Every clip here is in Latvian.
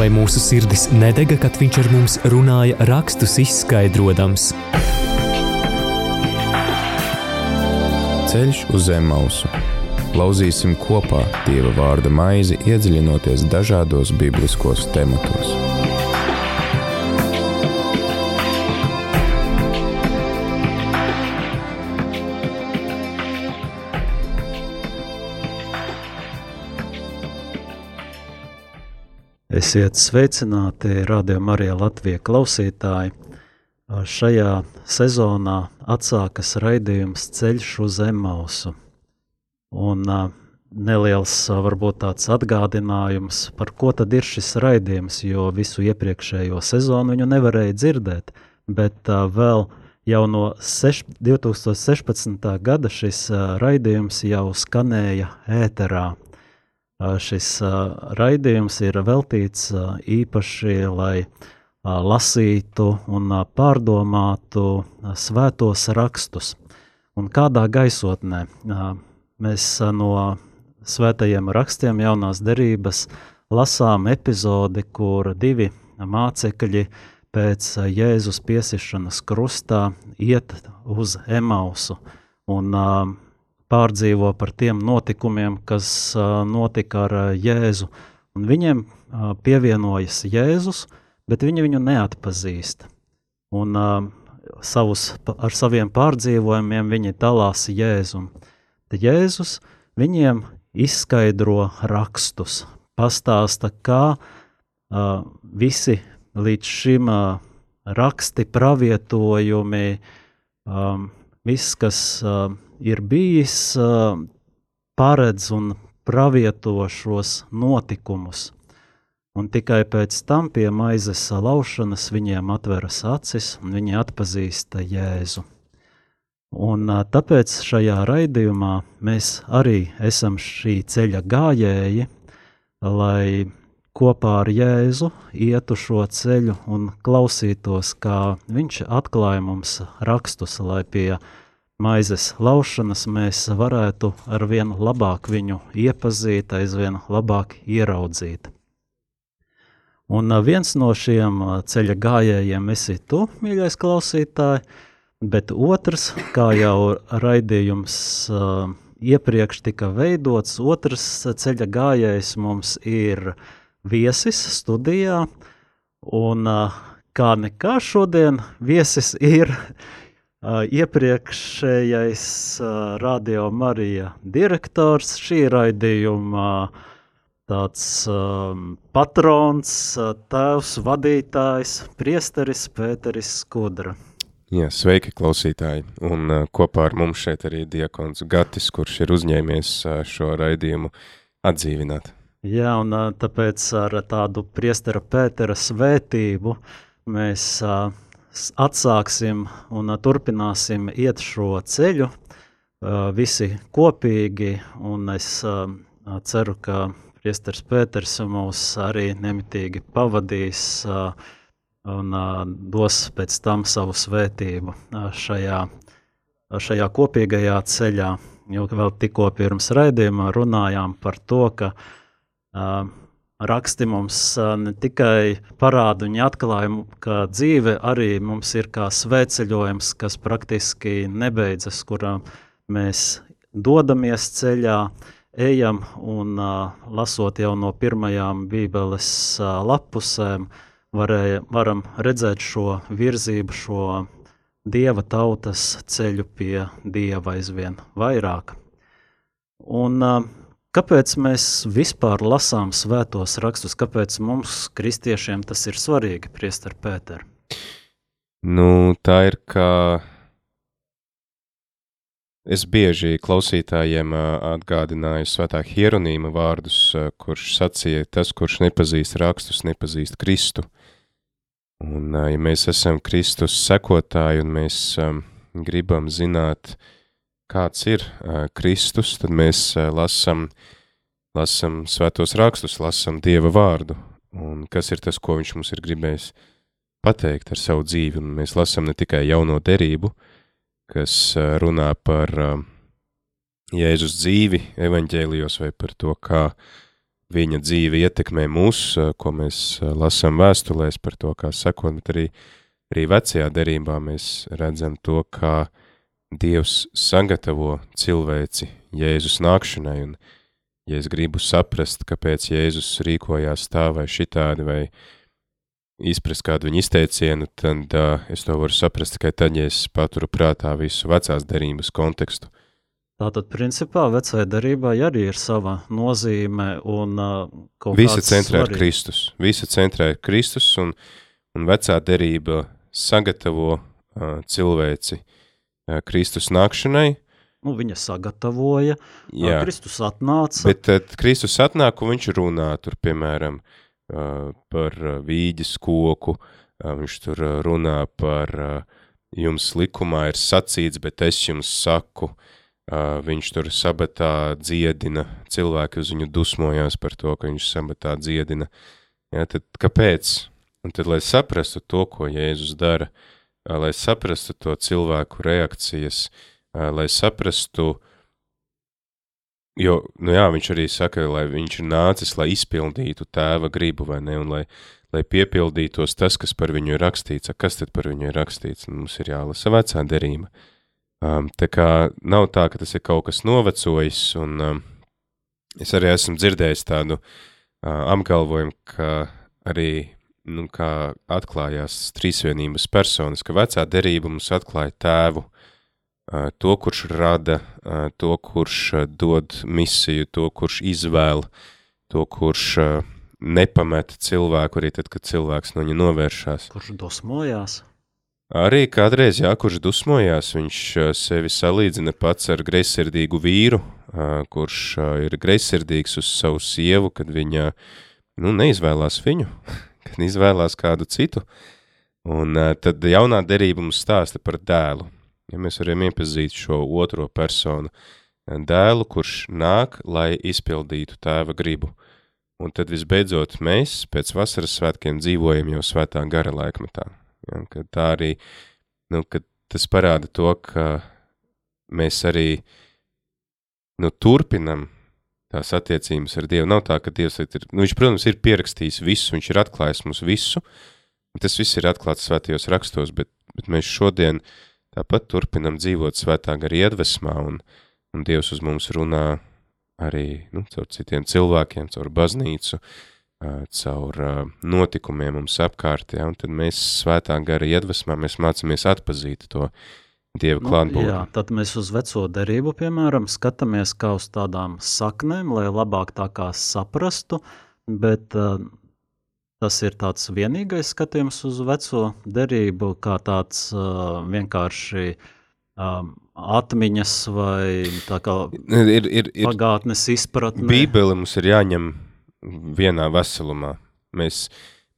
Vai mūsu sirdis nedega, kad viņš ar mums runāja, rakstus izskaidrojams? Ceļš uz zem mausu. Lauzīsim kopā Dieva vārda maizi, iedziļinoties dažādos bibliskos tematos. Esiet sveicināti, Radio Marija Latvija klausītāji. Šajā sezonā atsākas raidījums Ceļš uz Emausu. Un neliels varbūt tāds atgādinājums, par ko tad ir šis raidījums, jo visu iepriekšējo sezonu viņu nevarēja dzirdēt, bet vēl jau no seš, 2016. gada šis raidījums jau skanēja ēterā šis raidījums ir veltīts īpaši, lai lasītu un pārdomātu svētos rakstus. Un kādā gaisotnē mēs no svētajiem rakstiem jaunās derības lasām epizodi, kur divi mācekļi pēc Jēzus piesišanas krustā iet uz Emausu. Un uh, pārdzīvo par tiem notikumiem, kas notika ar Jēzu. Un viņiem pievienojas Jēzus, bet viņi viņu neatpazīst. Un savus, ar saviem pārdzīvojumiem viņi dalās Jēzum. Tad Jēzus viņiem izskaidro rakstus, pastāsta, kā uh, visi līdz šim uh, raksti, pravietojumi, um, viss, kas uh, ir bijis, paredz un pravieto šos notikumus. Un tikai pēc tam pie maizes laušanas viņiem atveras acis un viņi atpazīst Jēzu. Un tāpēc šajā raidījumā mēs arī esam šī ceļa gājēji, lai kopā ar Jēzu ietu šo ceļu un klausītos, kā viņš atklāja mums rakstus, lai pie maizes laušanas mēs varētu arvien labāk viņu iepazīt, aizvien labāk ieraudzīt. Un viens no šiem ceļa gājējiem esi tu, mīļais klausītāji, bet otrs, kā jau raidījums uh, iepriekš tika veidots, otrs ceļa gājējs mums ir viesis studijā, un uh, kā nekā šodien viesis ir iepriekšējais Radio Marija direktors, šī raidījuma tāds um, patrons, tēvs, vadītājs, priesteris Pēteris Skudra. Jā, sveiki klausītāji, un uh, kopā ar mums šeit arī diakons Gatis, kurš ir uzņēmies uh, šo raidījumu atdzīvināt. Jā, un uh, tāpēc ar tādu priestera Pētera svētību mēs uh, atsāksim un turpināsim iet šo ceļu visi kopīgi, un es ceru, ka priesteris Pēters mūs arī nemitīgi pavadīs un dos pēc tam savu svētību šajā, šajā kopīgajā ceļā, jo vēl tikko pirms raidījuma runājām par to, ka raksti mums ne tikai parāda un atklāja, ka dzīve arī mums ir kā svētceļojums, kas praktiski nebeidzas, kurā mēs dodamies ceļā, ejam un lasot jau no pirmajām bībeles lapusēm, varēja, varam redzēt šo virzību, šo dieva tautas ceļu pie dieva aizvien vairāk. Un uh, Kāpēc mēs vispār lasām svētos rakstus? Kāpēc mums, kristiešiem, tas ir svarīgi, Priester Pēter? Nu, tā ir, ka es bieži klausītājiem atgādināju svētā hieronīma vārdus, kurš sacīja, tas, kurš nepazīst rakstus, nepazīst Kristu. Un, ja mēs esam Kristus sekotāji un mēs um, gribam zināt, uh, kāds ir Kristus, tad mēs lasam, lasam svētos rakstus, lasam Dieva vārdu, un kas ir tas, ko viņš mums ir gribējis pateikt ar savu dzīvi, un mēs lasam ne tikai jauno derību, kas runā par Jēzus dzīvi evaņģēlijos vai par to, kā viņa dzīve ietekmē mūs, ko mēs lasām vēstulēs par to, kā sekot, bet arī, arī vecajā derībā mēs redzam to, kā Dievs sagatavo cilvēci Jēzus nākšanai, un ja es gribu saprast, kāpēc Jēzus rīkojās tā vai šitādi, vai izprast kādu viņa izteicienu, tad uh, es to varu saprast tikai tad, ja es paturu prātā visu vecās derības kontekstu. Tātad, principā, vecajā derībā arī ir sava nozīme un uh, Visa centrā ir svarīgs. Kristus. Visa centrā ir Kristus, un, un vecā derība sagatavo uh, cilvēci uh, Kristus nākšanai. Nu, viņa sagatavoja, Jā, Kristus atnāca. bet tad Kristus atnāk un viņš runā tur, piemēram, uh, par uh, vīģes koku, uh, viņš tur uh, runā par uh, jums likumā ir sacīts, bet es jums saku, uh, viņš tur sabatā dziedina, cilvēki uz viņu dusmojās par to, ka viņš sabatā dziedina. Ja, tad kāpēc? Un tad, lai saprastu to, ko Jēzus dara, ā, lai saprastu to cilvēku reakcijas, lai saprastu, jo, nu jā, viņš arī saka, lai viņš ir nācis, lai izpildītu tēva gribu, vai ne, un lai, lai piepildītos tas, kas par viņu ir rakstīts. Kas tad par viņu ir rakstīts? Nu, Mums ir jālasa vecā derība. Um, tā kā nav tā, ka tas ir kaut kas novecojis, un um, es arī esmu dzirdējis tādu uh, apgalvojumu, ka arī, nu, kā atklājās trīsvienības personas, ka vecā derība mums atklāja tēvu, to, kurš rada, to, kurš dod misiju, to, kurš izvēl, to, kurš nepameta cilvēku arī tad, kad cilvēks no viņa novēršās. Kurš dosmojās? Arī kādreiz, jā, kurš dusmojās, viņš sevi salīdzina pats ar greizsirdīgu vīru, kurš ir greizsirdīgs uz savu sievu, kad viņa, nu, neizvēlās viņu, kad izvēlās kādu citu. Un ā, tad jaunā derība mums stāsta par dēlu. Ja mēs varam iepazīt šo otro personu, dēlu, kurš nāk, lai izpildītu tēva gribu. Un tad visbeidzot mēs pēc vasaras svētkiem dzīvojam jau svētā gara laikmetā. Ja, tā arī, nu, tas parāda to, ka mēs arī, nu, turpinam tās attiecības ar Dievu. Nav tā, ka Dievs ir, nu, viņš, protams, ir pierakstījis visu, viņš ir atklājis mums visu, tas viss ir atklāts svētajos rakstos, bet, bet mēs šodien tāpat turpinam dzīvot svētā gara iedvesmā, un, un Dievs uz mums runā arī, nu, caur citiem cilvēkiem, caur baznīcu, caur notikumiem mums apkārt, ja, un tad mēs svētā gara iedvesmā, mēs mācāmies atpazīt to Dieva Nu, klātbūtni. jā, tad mēs uz veco derību, piemēram, skatāmies kā uz tādām saknēm, lai labāk tā kā saprastu, bet uh, tas ir tāds vienīgais skatījums uz veco derību, kā tāds uh, vienkārši um, atmiņas vai tā kā Ir, ir, ir, pagātnes izpratne. Bībeli mums ir jāņem vienā veselumā. Mēs,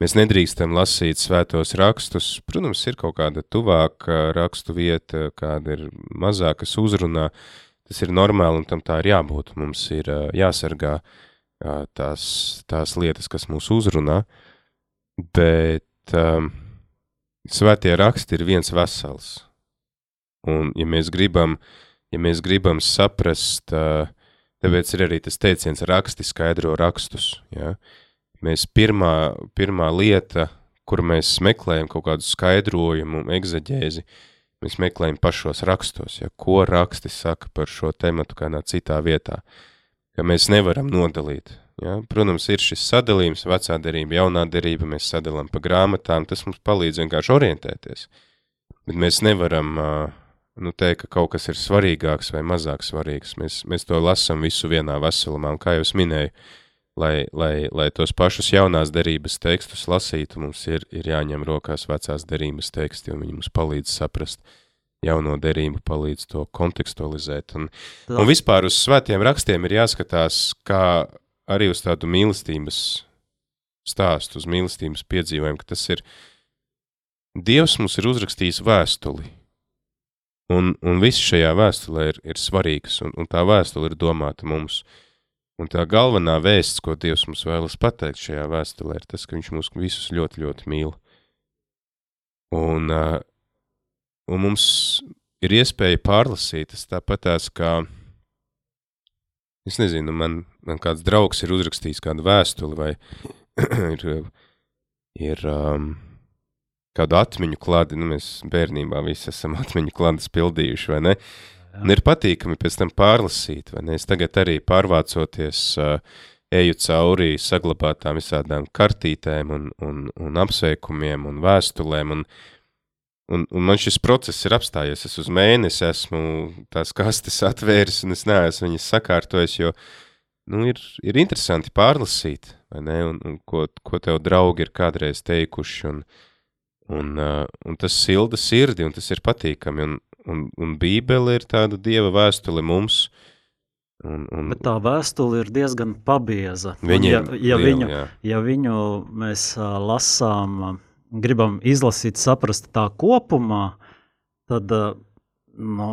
mēs nedrīkstam lasīt svētos rakstus. Protams, ir kaut kāda tuvāka rakstu vieta, kāda ir mazāk, kas uzrunā. Tas ir normāli un tam tā ir jābūt. Mums ir jāsargā tās, tās lietas, kas mūs uzrunā, bet um, svētie raksti ir viens vesels. Un ja mēs gribam, ja mēs gribam saprast, uh, Tāpēc ir arī tas teiciens raksti skaidro rakstus. Ja? Mēs pirmā, pirmā lieta, kur mēs meklējam kaut kādu skaidrojumu, egzaģēzi, mēs meklējam pašos rakstos, ja? ko raksti saka par šo tematu kādā citā vietā, ka mēs nevaram nodalīt. Ja? Protams, ir šis sadalījums, vecā derība, jaunā derība, mēs sadalām pa grāmatām, tas mums palīdz vienkārši orientēties. Bet mēs nevaram uh, nu, teikt, ka kaut kas ir svarīgāks vai mazāk svarīgs. Mēs, mēs to lasām visu vienā veselumā, un kā jau es minēju, lai, lai, lai tos pašus jaunās derības tekstus lasītu, mums ir, ir jāņem rokās vecās derības teksti, un viņi mums palīdz saprast jauno derību, palīdz to kontekstualizēt. Un, un vispār uz svētiem rakstiem ir jāskatās kā arī uz tādu mīlestības stāstu, uz mīlestības piedzīvojumu, ka tas ir Dievs mums ir uzrakstījis vēstuli, Un, un viss šajā vēstulē ir, ir svarīgs, un, un tā vēstule ir domāta mums. Un tā galvenā vēsts, ko Dievs mums vēlas pateikt šajā vēstulē, ir tas, ka Viņš mūs visus ļoti, ļoti mīl. Un, uh, un mums ir iespēja pārlasīt tas tāpatās, kā es nezinu, man, man kāds draugs ir uzrakstījis kādu vēstuli vai ir, ir um, kādu atmiņu klādi, nu mēs bērnībā visi esam atmiņu klādas pildījuši, vai ne? Jā. Un ir patīkami pēc tam pārlasīt, vai ne? Es tagad arī pārvācoties eju cauri saglabātām visādām kartītēm un, un, un apsveikumiem un vēstulēm un, un, un man šis process ir apstājies. Es uz mēnesi esmu tās kastes atvēris un es neesmu viņas sakārtojis, jo nu, ir, ir interesanti pārlasīt, ne, un, un ko, ko tev draugi ir kādreiz teikuši un, Un, un tas silda sirdi, un tas ir patīkami, un, un, un bībele ir tāda dieva vēstule mums. Un, un, Bet tā vēstule ir diezgan pabieza. Viņiem, ja, ja, liela, viņu, jā. ja viņu mēs uh, lasām, uh, gribam izlasīt, saprast tā kopumā, tad, uh, nu,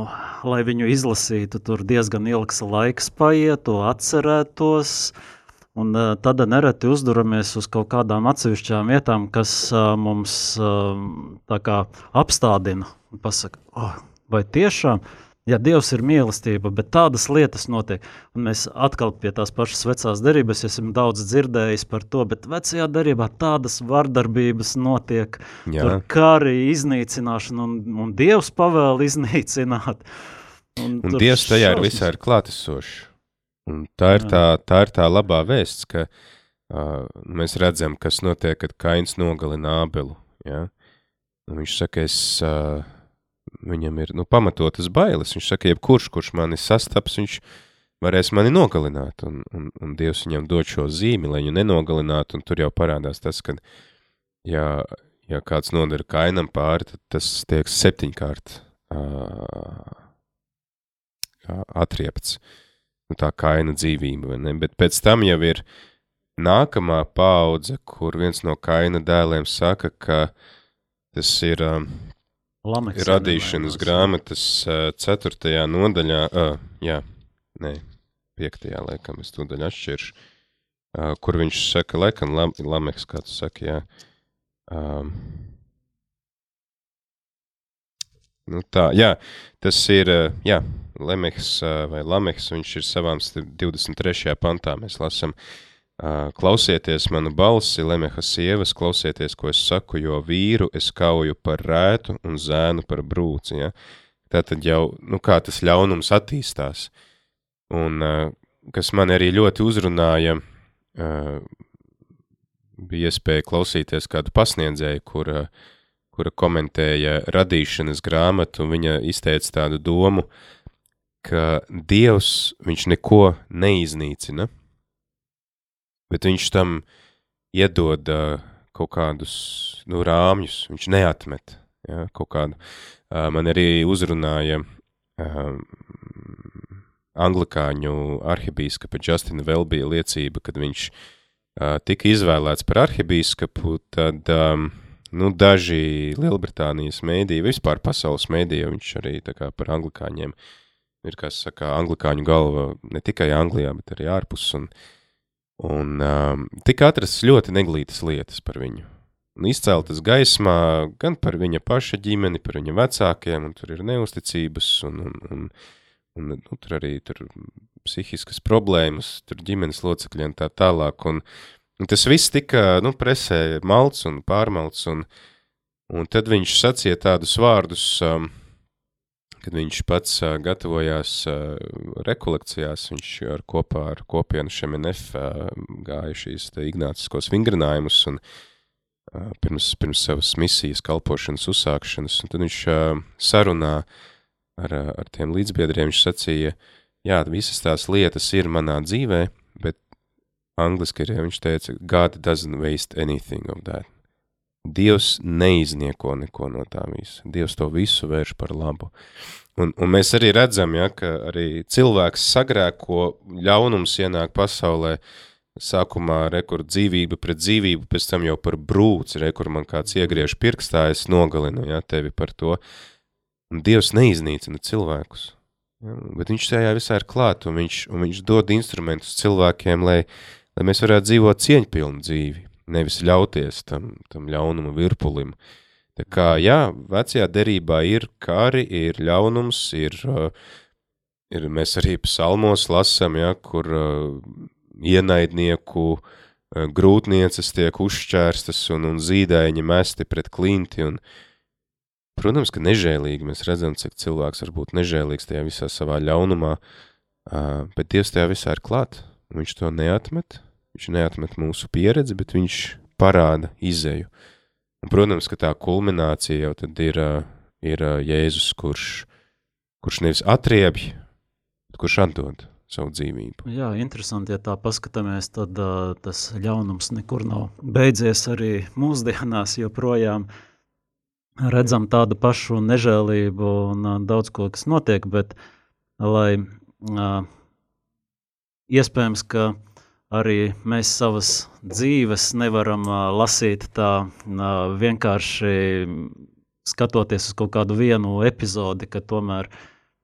lai viņu izlasītu, tur diezgan ilgs laiks paiet, to atcerētos, Un uh, tad nereti uzduramies uz kaut kādām atsevišķām vietām, kas uh, mums uh, kā apstādina un pasaka, oh, vai tiešām, ja Dievs ir mīlestība, bet tādas lietas notiek. Un mēs atkal pie tās pašas vecās derības esam daudz dzirdējis par to, bet vecajā derībā tādas vardarbības notiek, Jā. tur kari, iznīcināšana un, un Dievs pavēl iznīcināt. Un, un Dievs tajā šausmas. ir visā ir klātesošs. Un tā ir tā, tā ir tā labā vēsts, ka uh, mēs redzam, kas notiek, kad Kains nogalina Ābelu. Ja? Un viņš saka, es, uh, viņam ir nu, pamatotas bailes. Viņš saka, jebkurš, kurš mani sastaps, viņš varēs mani nogalināt. Un, un, un Dievs viņam dod šo zīmi, lai viņu nenogalinātu. Un tur jau parādās tas, ka, ja, ja kāds nodara kainam pāri, tad tas tiek septiņkārt uh, atriepts. Nu, tā kaina dzīvība, vai ne? Bet pēc tam jau ir nākamā paudze, kur viens no kaina dēliem saka, ka tas ir um, Lameks, radīšanas grāmatas uh, ceturtajā nodaļā, uh, jā, nē, piektajā, laikam, es to daļu atšķiršu, uh, kur viņš saka, laikam, lam, Lameks, kā tu saki, jā, um, nu tā, jā, tas ir, uh, jā, Lemehs vai Lamehs, viņš ir savām 23. pantā, mēs lasam, klausieties manu balsi, Lemeha sievas, klausieties, ko es saku, jo vīru es kauju par rētu un zēnu par brūci, ja? Tātad jau, nu kā tas ļaunums attīstās. Un kas man arī ļoti uzrunāja, bija iespēja klausīties kādu pasniedzēju, kura, kura komentēja radīšanas grāmatu, un viņa izteica tādu domu, ka Dievs, viņš neko neiznīcina, bet viņš tam iedod uh, kaut kādus nu, rāmjus, viņš neatmet ja, kaut kādu. Uh, man arī uzrunāja uh, anglikāņu arhibīskapa Justina Velbija liecība, kad viņš uh, tika izvēlēts par arhibīskapu, tad um, nu, daži Lielbritānijas mēdīji, vispār pasaules mēdīji, viņš arī tā kā par anglikāņiem uh, ir, kā saka, anglikāņu galva ne tikai Anglijā, bet arī ārpus, un, un um, tika atrastas ļoti neglītas lietas par viņu. Un izceltas gaismā gan par viņa paša ģimeni, par viņa vecākiem, un tur ir neusticības, un, un, un, un nu, tur arī tur psihiskas problēmas, tur ģimenes locekļiem tā tālāk, un, un tas viss tika, nu, presē malts un pārmalts, un, un tad viņš sacīja tādus vārdus, um, kad viņš pats gatavojās rekolekcijās, viņš ar kopā ar kopienu šemenef gāja šīs ignāciskos vingrinājumus un pirms, pirms savas misijas kalpošanas uzsākšanas, un tad viņš sarunā ar, ar tiem līdzbiedriem, viņš sacīja, jā, visas tās lietas ir manā dzīvē, bet angliski ja viņš teica, God doesn't waste anything of that. Dievs neiznieko neko no tā visa. Dievs to visu vērš par labu. Un, un mēs arī redzam, ja, ka arī cilvēks sagrēko, ļaunums ienāk pasaulē, sākumā rekur dzīvība pret dzīvību, pēc tam jau par brūci, rekur man kāds iegriež pirkstā, es nogalinu ja, tevi par to. Un Dievs neiznīcina cilvēkus. Ja, bet viņš tajā visā ir klāt, un viņš, un viņš dod instrumentus cilvēkiem, lai, lai mēs varētu dzīvot cieņpilnu dzīvi nevis ļauties tam, tam ļaunuma virpulim. Tā kā, jā, vecajā derībā ir kari, ir ļaunums, ir ir mēs arī psalmos lasam, ja, kur ienaidnieku grūtnieces tiek uzšķērstas un, un zīdaiņi mesti pret klinti, un, protams, ka nežēlīgi mēs redzam, cik cilvēks var būt nežēlīgs tajā visā savā ļaunumā, bet Dievs tajā visā ir klāt, viņš to neatmet, viņš neatmet mūsu pieredzi, bet viņš parāda izēju. Un, protams, ka tā kulminācija jau tad ir, ir Jēzus, kurš, kurš nevis atriebj, bet kurš atdod savu dzīvību. Jā, interesanti, ja tā paskatāmies, tad uh, tas ļaunums nekur nav beidzies arī mūsdienās, joprojām redzam tādu pašu nežēlību un uh, daudz ko, kas notiek, bet lai uh, iespējams, ka arī mēs savas dzīves nevaram lasīt tā vienkārši skatoties uz kaut kādu vienu epizodi, ka tomēr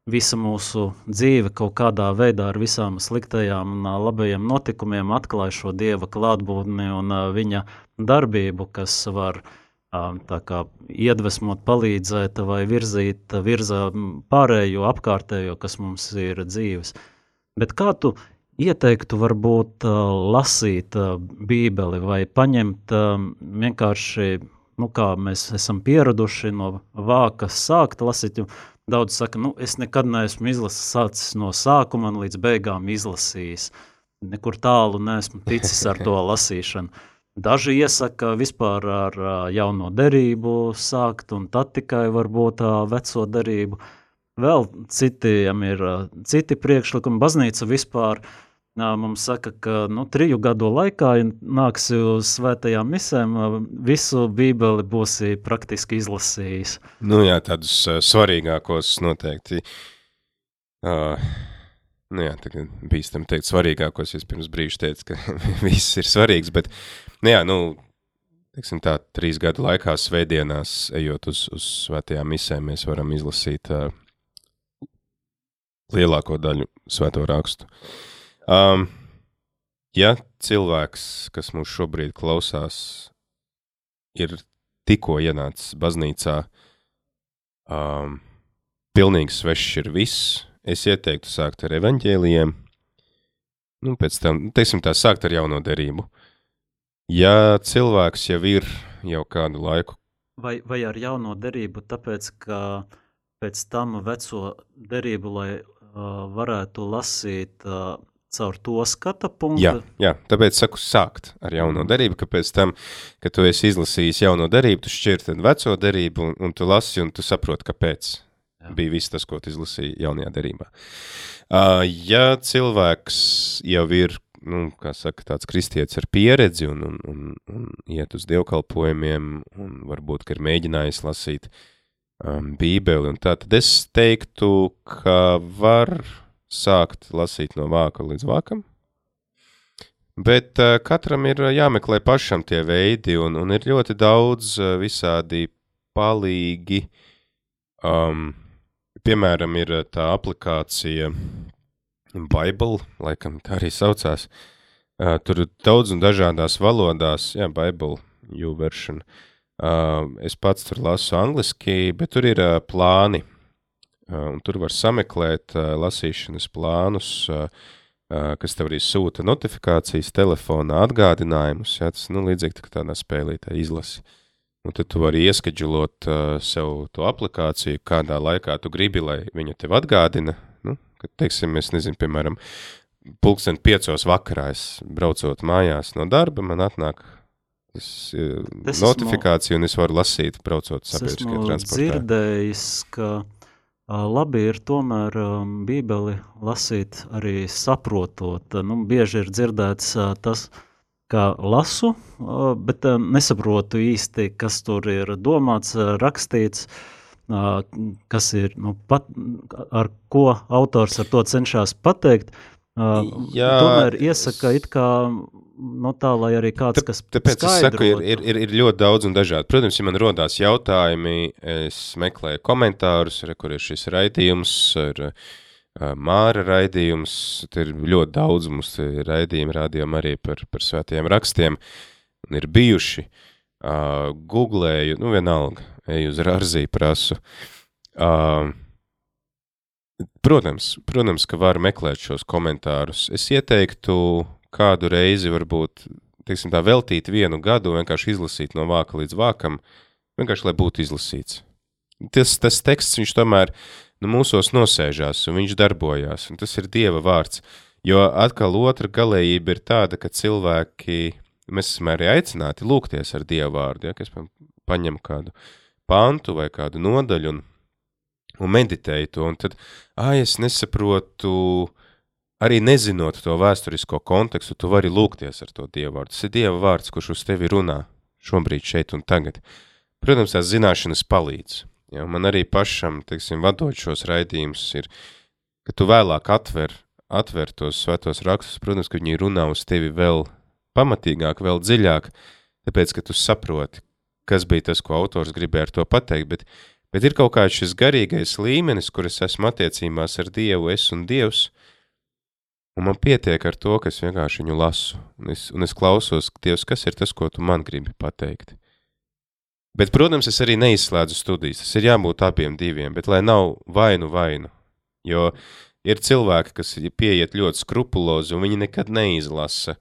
visa mūsu dzīve kaut kādā veidā ar visām sliktajām un labajiem notikumiem atklāja šo Dieva klātbūtni un viņa darbību, kas var tā kā iedvesmot, palīdzēt vai virzīt virza pārējo apkārtējo, kas mums ir dzīves. Bet kā tu ieteiktu varbūt lasīt bībeli vai paņemt vienkārši, nu kā mēs esam pieraduši no vākas sākt lasīt, daudz saka, nu es nekad neesmu izlasījis no sākuma līdz beigām izlasījis, nekur tālu neesmu ticis ar to lasīšanu. Daži iesaka vispār ar jauno derību sākt un tad tikai varbūt veco derību. Vēl citiem ir citi priekšlikumi. Baznīca vispār uh, Mums saka, ka nu, triju gadu laikā, ja nāksi uz svētajām misēm, visu bībeli būsi praktiski izlasījis. Nu jā, tādus uh, svarīgākos noteikti. Uh, nu jā, tagad bīstam teikt svarīgākos, es pirms brīža teicu, ka viss ir svarīgs, bet, nu jā, nu, teiksim tā, trīs gadu laikā svētdienās, ejot uz, uz svētajām misēm, mēs varam izlasīt uh, lielāko daļu svēto rakstu. Uh, Um, ja cilvēks, kas mūs šobrīd klausās, ir tikko ienācis baznīcā, um, pilnīgi svešs ir viss, es ieteiktu sākt ar evaņģēlijiem, nu, pēc tam, teiksim tā, sākt ar jauno derību. Ja cilvēks jau ir jau kādu laiku. Vai, vai ar jauno derību, tāpēc, ka pēc tam veco derību, lai uh, varētu lasīt uh, caur to skata punktu. Jā, jā, tāpēc saku sākt ar jauno mhm. darību, ka pēc tam, kad tu esi izlasījis jauno darību, tu šķir tad veco darību un, un tu lasi un tu saproti, kāpēc jā. bija viss tas, ko tu izlasīji jaunajā darībā. Uh, ja cilvēks jau ir, nu, kā saka, tāds kristietis ar pieredzi un, un, un, un iet uz dievkalpojumiem un varbūt, ka ir mēģinājis lasīt um, bībeli un tā, tad es teiktu, ka var sākt lasīt no vāka līdz vākam. Bet uh, katram ir jāmeklē pašam tie veidi, un, un ir ļoti daudz uh, visādi palīgi. Um, piemēram, ir tā aplikācija Bible, laikam tā arī saucās. Uh, tur ir daudz un dažādās valodās, jā, Bible, YouVersion. Uh, es pats tur lasu angliski, bet tur ir uh, plāni, un tur var sameklēt lasīšanas plānus, kas tev arī sūta notifikācijas telefonā, atgādinājumus, ja, tas, nu, līdzīgi tā tādā spēlītē izlasi. Un tad tu vari ieskaģulot sev to aplikāciju, kādā laikā tu gribi, lai viņa tev atgādina. Nu, kad, teiksim, es nezinu, piemēram, pulksten piecos vakarā es braucot mājās no darba, man atnāk es, es notifikācija, esmu, un es varu lasīt, braucot sabiedriskajā transportā. Es dzirdējis, ka Labi ir tomēr bībeli lasīt arī saprotot. Nu, bieži ir dzirdēts tas, kā lasu, bet nesaprotu īsti, kas tur ir domāts, rakstīts, kas ir, nu, pat, ar ko autors ar to cenšas pateikt. Jā, tomēr iesaka kā no tā, lai arī kāds, kas Tāpēc skaidrotu. es saku, ir, ir, ir, ir ļoti daudz un dažādi. Protams, ja man rodās jautājumi, es meklēju komentārus, re, kur ir šis raidījums, ir uh, Māra raidījums, tur ir ļoti daudz mums raidījumi rādījumi arī par, par svētajiem rakstiem, un ir bijuši. Uh, googlēju, nu vienalga, eju uz Rarzī prasu. Uh, Protams, protams, ka var meklēt šos komentārus. Es ieteiktu kādu reizi varbūt, teiksim tā, veltīt vienu gadu, vienkārši izlasīt no vāka līdz vākam, vienkārši, lai būtu izlasīts. Tas, tas teksts, viņš tomēr nu, mūsos nosēžās un viņš darbojās, un tas ir Dieva vārds. Jo atkal otra galējība ir tāda, ka cilvēki, mēs esam arī aicināti lūgties ar Dievu vārdu, ja, kas paņem kādu pantu vai kādu nodaļu un un meditēji to, un tad, ā, es nesaprotu, arī nezinot to vēsturisko kontekstu, tu vari lūgties ar to Dievu vārdu. Tas ir Dieva vārds, kurš uz tevi runā šobrīd, šeit un tagad. Protams, tās zināšanas palīdz. Ja, man arī pašam, teiksim, vadot šos raidījumus, ir, ka tu vēlāk atver, atver tos svētos rakstus, protams, ka viņi runā uz tevi vēl pamatīgāk, vēl dziļāk, tāpēc, ka tu saproti, kas bija tas, ko autors gribēja ar to pateikt, bet Bet ir kaut kāds šis garīgais līmenis, kur es esmu attiecībās ar Dievu, es un Dievs, un man pietiek ar to, ka es vienkārši viņu lasu, un es, un es klausos, Dievs, kas ir tas, ko tu man gribi pateikt. Bet, protams, es arī neizslēdzu studijas, tas ir jābūt abiem diviem, bet lai nav vainu vainu, jo ir cilvēki, kas pieiet ļoti skrupulozi, un viņi nekad neizlasa,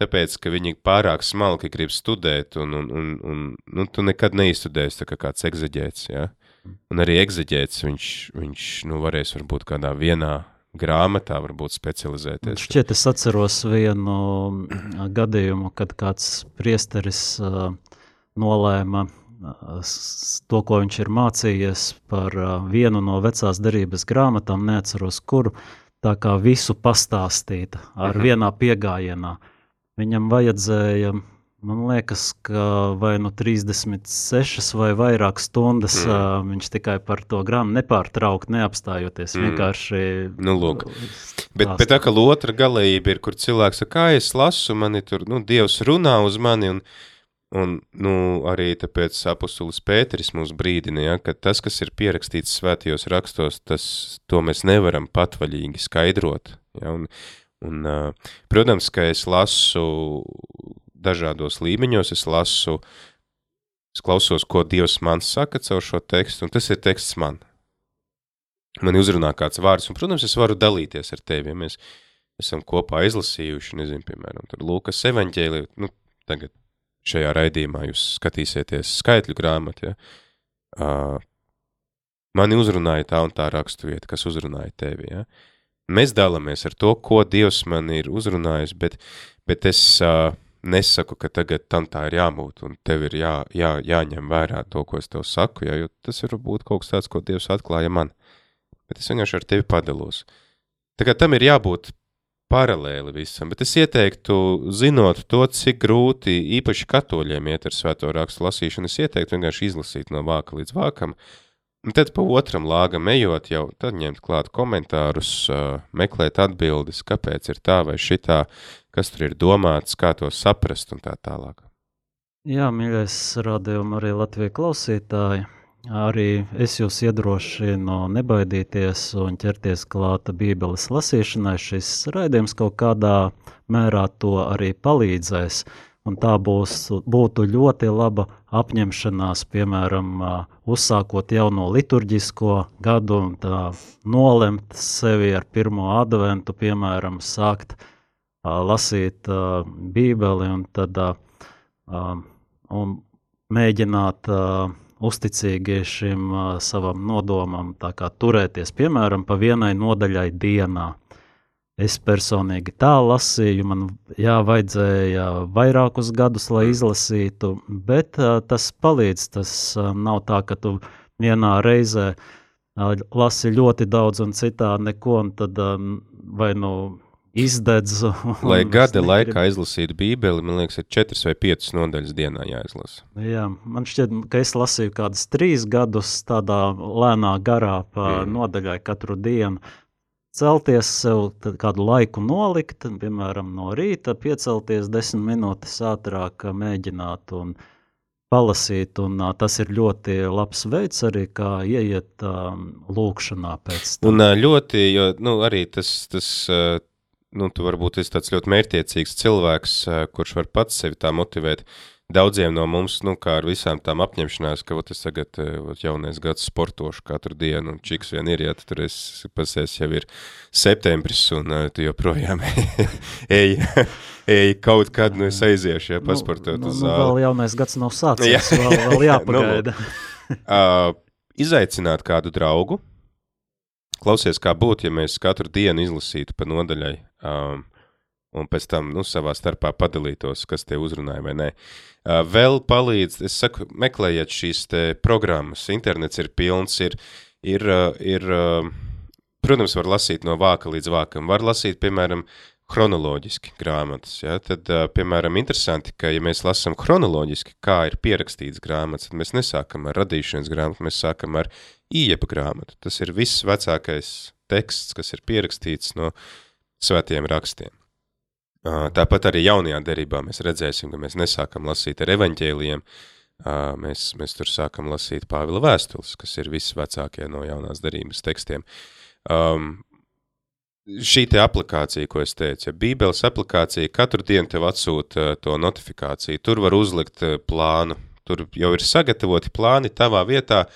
tāpēc, ka viņi pārāk smalki grib studēt, un, un, un, un nu, tu nekad neizstudēsi tā kā kāds egzeģēts, ja? Un arī egzeģēts viņš, viņš nu, varēs varbūt kādā vienā grāmatā varbūt specializēties. Šķiet, es atceros vienu gadījumu, kad kāds priesteris uh, nolēma uh, to, ko viņš ir mācījies par uh, vienu no vecās derības grāmatām, neatceros kuru, tā kā visu pastāstīt ar mhm. vienā piegājienā. Viņam vajadzēja Man liekas, ka vai nu 36 vai vairāk stundas mm. uh, viņš tikai par to grāmatu nepārtraukti neapstājoties. Mm. Vienkārši. Nu, lūk. Bet, bet tā kā otra galējība ir, kur cilvēks saka, kā es lasu, mani tur, nu, Dievs runā uz mani, un, un nu, arī tāpēc apustulis Pēteris mūs brīdina, ja, ka tas, kas ir pierakstīts svētajos rakstos, tas, to mēs nevaram patvaļīgi skaidrot. Ja, un, un, protams, ka es lasu dažādos līmeņos, es lasu, es klausos, ko Dievs man saka caur šo tekstu, un tas ir teksts man. Man uzrunā kāds vārds, un, protams, es varu dalīties ar tevi, ja mēs esam kopā izlasījuši, nezinu, piemēram, tur Lūkas evaņģēliju, nu, tagad šajā raidījumā jūs skatīsieties skaitļu grāmatu, ja, uh, mani uzrunāja tā un tā rakstu vieta, kas uzrunāja tevi, ja. Mēs dalāmies ar to, ko Dievs man ir uzrunājis, bet, bet es uh, nesaku, ka tagad tam tā ir jābūt, un tev ir jā, jā, jāņem vērā to, ko es tev saku, ja, jo tas ir būt kaut kas tāds, ko Dievs atklāja man. Bet es vienkārši ar tevi padalos. Tā kā tam ir jābūt paralēli visam, bet es ieteiktu, zinot to, cik grūti īpaši katoļiem iet ar svēto rakstu lasīšanu, es ieteiktu vienkārši izlasīt no vāka līdz vākam, un tad pa otram lāgam ejot jau, tad ņemt klāt komentārus, meklēt atbildes, kāpēc ir tā vai šitā, kas tur ir domāts, kā to saprast un tā tālāk. Jā, mīļais radījuma arī Latvijas klausītāji. Arī es jūs iedrošinu nebaidīties un ķerties klāta Bībeles lasīšanai. Šis raidījums kaut kādā mērā to arī palīdzēs. Un tā būs, būtu ļoti laba apņemšanās, piemēram, uzsākot jauno liturģisko gadu tā nolemt sevi ar pirmo adventu, piemēram, sākt lasīt Bībeli un tad un mēģināt uzticīgi šim savam nodomam turēties, piemēram, pa vienai nodaļai dienā. Es personīgi tā lasīju, man jā, vajadzēja vairākus gadus, lai izlasītu, bet uh, tas palīdz. Tas uh, nav tā, ka tu vienā reizē uh, lasi ļoti daudz un citā neko, un tad uh, vai nu izdedzu. Lai gada laikā izlasītu Bībeli, man liekas, ir četras vai piecas nodaļas dienā jāizlasa. Jā, man šķiet, ka es lasīju kādus trīs gadus tādā lēnā garā pa mm. nodaļai katru dienu. Celties sev kādu laiku nolikt, piemēram, no rīta piecelties desmit minūtes ātrāk mēģināt un palasīt, un uh, tas ir ļoti labs veids arī, kā ieiet uh, lūkšanā pēc tam. Un uh, ļoti, jo, nu, arī tas, tas uh, nu, tu varbūt esi tāds ļoti mērķiecīgs cilvēks, kurš var pats sevi tā motivēt. Daudziem no mums, nu, kā ar visām tām apņemšanās, ka ot, es tagad ot, jaunais gads sportošu katru dienu, un čiks vien ir, ja tu tur esi pasies jau ir septembris, un tu joprojām ej, ej kaut kad, nu es aiziešu, ja, nu, pasportot nu, uz nu, zāli. Vēl jaunais gads nav sācies, vēl, vēl jāpagaida. nu, uh, izaicināt kādu draugu, klausies, kā būtu, ja mēs katru dienu izlasītu pa nodaļai, um, un pēc tam, nu, savā starpā padalītos, kas te uzrunāja vai nē. Vēl palīdz, es saku, meklējiet šīs programmas, internets ir pilns, ir, ir, ir protams, var lasīt no vāka līdz vākam, var lasīt, piemēram, chronoloģiski grāmatas, ja? tad, piemēram, interesanti, ka, ja mēs lasām chronoloģiski, kā ir pierakstīts grāmatas, tad mēs nesākam ar radīšanas grāmatu, mēs sākam ar iepa grāmatu. Tas ir viss vecākais teksts, kas ir pierakstīts no svētiem rakstiem. Tāpat arī jaunajā derībā mēs redzēsim, ka mēs nesākam lasīt ar evaņģēliem, mēs, mēs tur sākam lasīt Pāvila vēstules, kas ir visvecākie no jaunās derības tekstiem. Um, šī te aplikācija, ko es teicu, ja Bībeles aplikācija katru dienu tev atsūta to notifikāciju, tur var uzlikt plānu, tur jau ir sagatavoti plāni tavā vietā,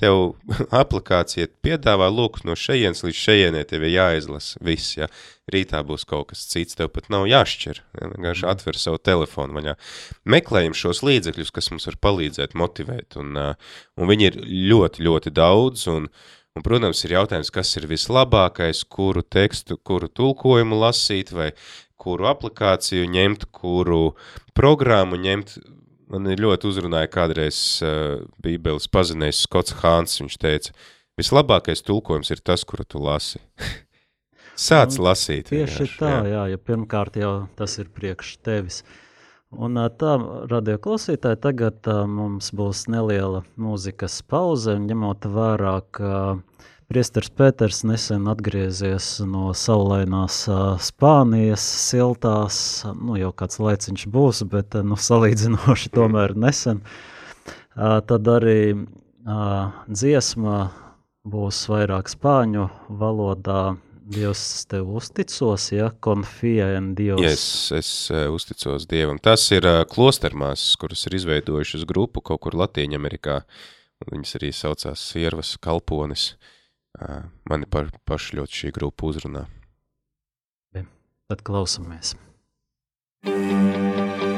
tev aplikācija piedāvā, lūk, no šejienes līdz šejienē tev ir jāizlasa viss, ja rītā būs kaut kas cits, tev pat nav jāšķir, ja, vienkārši mhm. atver savu telefonu vaļā. Meklējam šos līdzekļus, kas mums var palīdzēt, motivēt, un, un viņi ir ļoti, ļoti daudz, un, un, protams, ir jautājums, kas ir vislabākais, kuru tekstu, kuru tulkojumu lasīt, vai kuru aplikāciju ņemt, kuru programmu ņemt, Man ļoti uzrunāja kādreiz uh, bībeles pazinējs Skots Hāns, viņš teica, vislabākais tulkojums ir tas, kuru tu lasi. Sāc nu, lasīt. Tieši tā, jā. jā, ja pirmkārt jau tas ir priekš tevis. Un tā, radio klausītāji, tagad tā, mums būs neliela mūzikas pauze, un ņemot vērā, ka uh, Priesteris Pēters nesen atgriezies no saulainās Spānijas siltās, nu jau kāds laiciņš būs, bet nu, salīdzinoši tomēr nesen. Tad arī dziesma būs vairāk spāņu valodā. Dievs tev uzticos, ja, confia en Dios. Yes, es uzticos Dievam. Tas ir klostermās, kuras ir izveidojušas grupu kaut kur Latīņamerikā. Viņas arī saucās Siervas kalponis. Uh, mani par, paši ļoti šī grupa uzrunā. Tad klausamies. Thank you.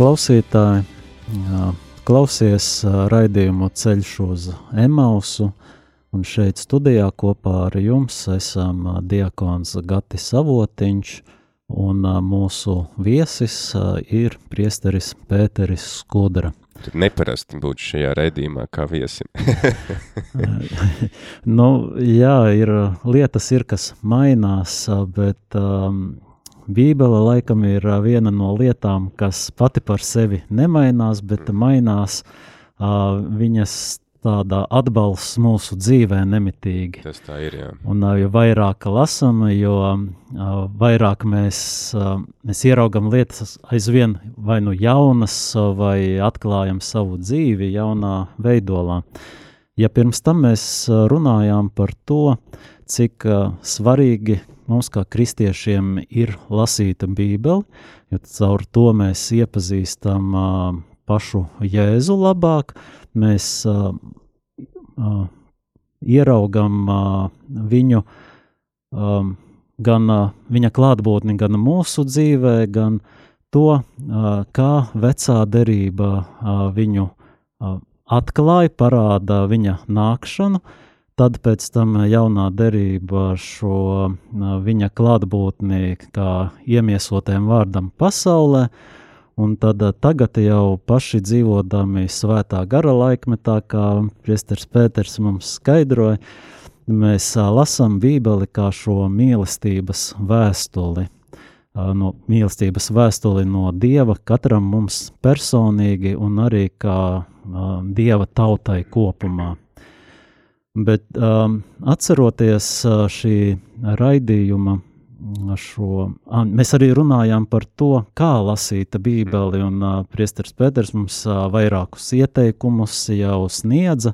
Mīļais klausītāj, klausies raidījumu ceļš uz Emausu, un šeit studijā kopā ar jums esam diakons Gatis Savotiņš, un mūsu viesis ir priesteris Pēteris Skudra. Tur neparasti būt šajā raidījumā kā viesim. nu, jā, ir lietas, ir, kas mainās, bet um, Bībele laikam ir viena no lietām, kas pati par sevi nemainās, bet mainās uh, viņas tādā atbalsts mūsu dzīvē nemitīgi. Tas tā ir, jā. Un jo vairāk lasam, jo vairāk mēs, mēs ieraugam lietas aizvien vai nu jaunas, vai atklājam savu dzīvi jaunā veidolā. Ja pirms tam mēs runājām par to, cik svarīgi mums kā kristiešiem ir lasīta Bībele, jo caur to mēs iepazīstam uh, pašu Jēzu labāk, mēs uh, uh, ieraugam uh, viņu um, gan uh, viņa klātbūtni, gan mūsu dzīvē, gan to, uh, kā vecā derība uh, viņu atklāja, parāda viņa nākšanu, Tad pēc tam jaunā derība šo viņa klātbūtni kā iemiesotiem vārdam pasaulē, un tad tagad jau paši dzīvodami svētā gara laikmetā, kā priesteris Pēters mums skaidroja, mēs lasām bībeli kā šo mīlestības vēstuli, no mīlestības vēstuli no Dieva katram mums personīgi un arī kā Dieva tautai kopumā. Bet um, atceroties uh, šī raidījuma, uh, šo, mēs arī runājām par to, kā lasīt Bībeli, un uh, Priesteris Pēters mums uh, vairākus ieteikumus jau sniedza.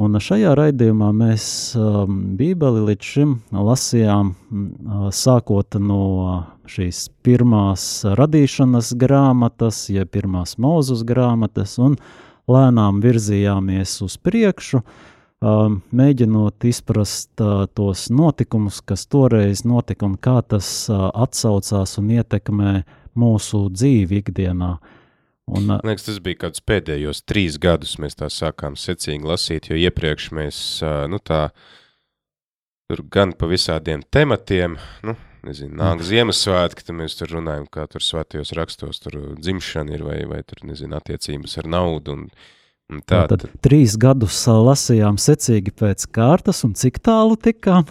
Un šajā raidījumā mēs um, Bībeli līdz šim lasījām uh, sākot no šīs pirmās radīšanas grāmatas, jeb pirmās mūzus grāmatas, un lēnām virzījāmies uz priekšu. Uh, Um, mēģinot izprast uh, tos notikumus, kas toreiz notika un kā tas uh, atsaucās un ietekmē mūsu dzīvi ikdienā. Un, uh, Liekas, tas bija kāds pēdējos trīs gadus, mēs tā sākām secīgi lasīt, jo iepriekš mēs, nu tā, tur gan pa visādiem tematiem, nu, nezinu, nāk Ziemassvētki, tad mēs tur runājam, kā tur svētajos rakstos, tur dzimšana ir vai, vai tur, nezinu, attiecības ar naudu un, uh, Tā, tad trīs gadus lasījām secīgi pēc kārtas, un cik tālu tikām?